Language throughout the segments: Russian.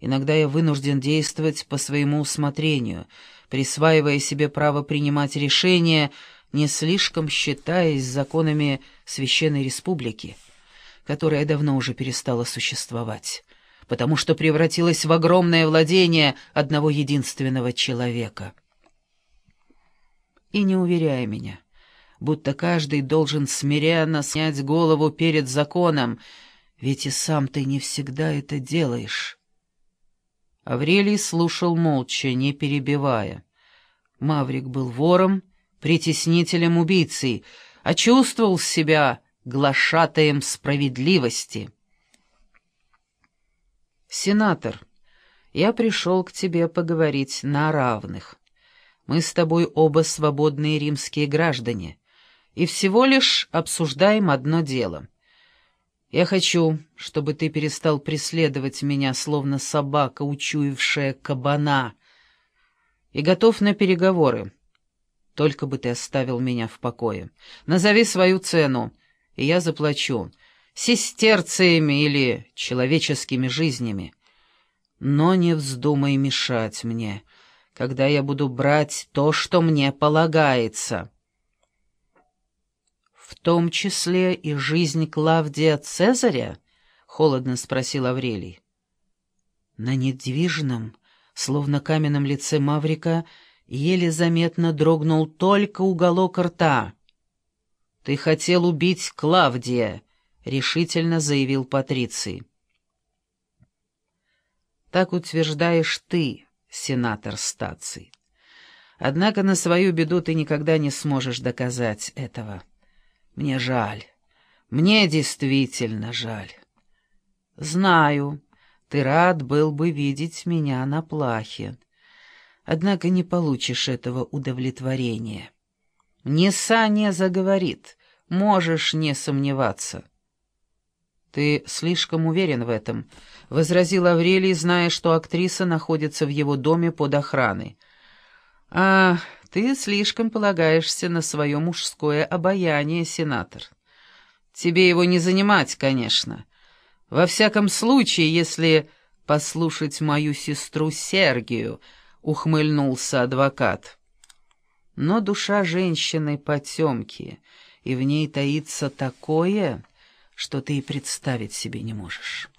Иногда я вынужден действовать по своему усмотрению, присваивая себе право принимать решения, не слишком считаясь законами Священной Республики, которая давно уже перестала существовать, потому что превратилась в огромное владение одного единственного человека. И не уверяй меня, будто каждый должен смиренно снять голову перед законом, ведь и сам ты не всегда это делаешь. Аврелий слушал молча, не перебивая. Маврик был вором, притеснителем убийцей, а чувствовал себя глашатаем справедливости. «Сенатор, я пришел к тебе поговорить на равных. Мы с тобой оба свободные римские граждане, и всего лишь обсуждаем одно дело. Я хочу, чтобы ты перестал преследовать меня, словно собака, учуявшая кабана, и готов на переговоры. Только бы ты оставил меня в покое. Назови свою цену, и я заплачу. Сестерциями или человеческими жизнями. Но не вздумай мешать мне, когда я буду брать то, что мне полагается. В том числе и жизнь Клавдия Цезаря? — холодно спросил Аврелий. На недвижном, словно каменном лице Маврика, — еле заметно дрогнул только уголок рта. «Ты хотел убить Клавдия», — решительно заявил Патриций. «Так утверждаешь ты, сенатор Стаций. Однако на свою беду ты никогда не сможешь доказать этого. Мне жаль. Мне действительно жаль. Знаю, ты рад был бы видеть меня на плахе. Однако не получишь этого удовлетворения. Неса не заговорит, можешь не сомневаться. «Ты слишком уверен в этом», — возразил Аврелий, зная, что актриса находится в его доме под охраной. «А ты слишком полагаешься на свое мужское обаяние, сенатор. Тебе его не занимать, конечно. Во всяком случае, если послушать мою сестру Сергию, —— ухмыльнулся адвокат. «Но душа женщины потемки, и в ней таится такое, что ты и представить себе не можешь.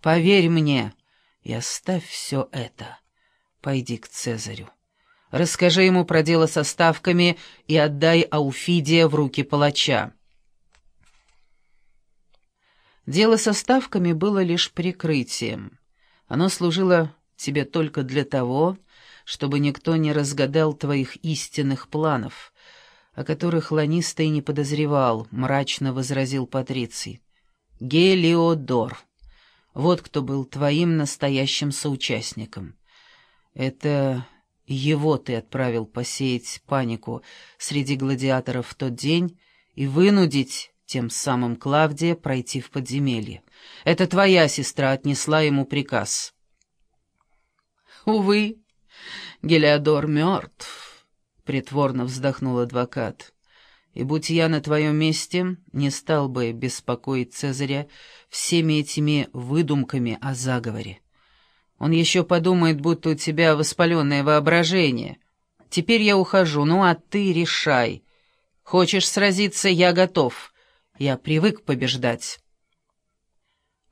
Поверь мне и оставь все это. Пойди к Цезарю. Расскажи ему про дело со ставками и отдай Ауфидия в руки палача». Дело со ставками было лишь прикрытием. Оно служило тебе только для того, чтобы никто не разгадал твоих истинных планов, о которых Ланиста не подозревал, — мрачно возразил Патриций. Гелиодор. Вот кто был твоим настоящим соучастником. Это его ты отправил посеять панику среди гладиаторов в тот день и вынудить тем самым Клавдия пройти в подземелье. Это твоя сестра отнесла ему приказ. Увы, Гелиодор мертв, — притворно вздохнул адвокат. И будь я на твоем месте, не стал бы беспокоить Цезаря всеми этими выдумками о заговоре. Он еще подумает, будто у тебя воспаленное воображение. Теперь я ухожу, ну а ты решай. Хочешь сразиться, я готов. Я привык побеждать.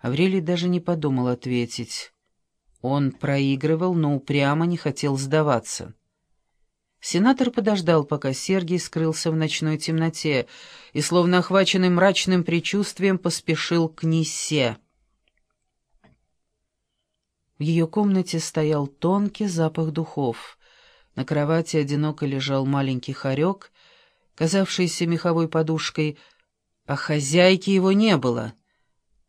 Аврелий даже не подумал ответить. Он проигрывал, но упрямо не хотел сдаваться. Сенатор подождал, пока Сергий скрылся в ночной темноте, и, словно охваченный мрачным предчувствием, поспешил к Нисе. В ее комнате стоял тонкий запах духов. На кровати одиноко лежал маленький хорек, казавшийся меховой подушкой, а хозяйки его не было.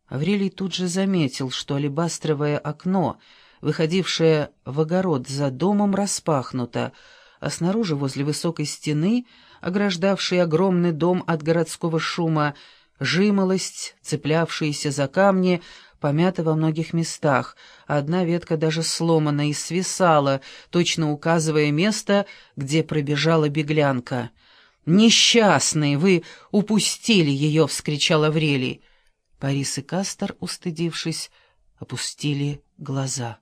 Аврелий тут же заметил, что алебастровое окно, выходившее в огород за домом, распахнуто, а снаружи, возле высокой стены, ограждавшей огромный дом от городского шума, жимолость, цеплявшаяся за камни, помята во многих местах, одна ветка даже сломана и свисала, точно указывая место, где пробежала беглянка. «Несчастные! Вы упустили ее!» — вскричал Аврелий. Парис и Кастер, устыдившись, опустили глаза.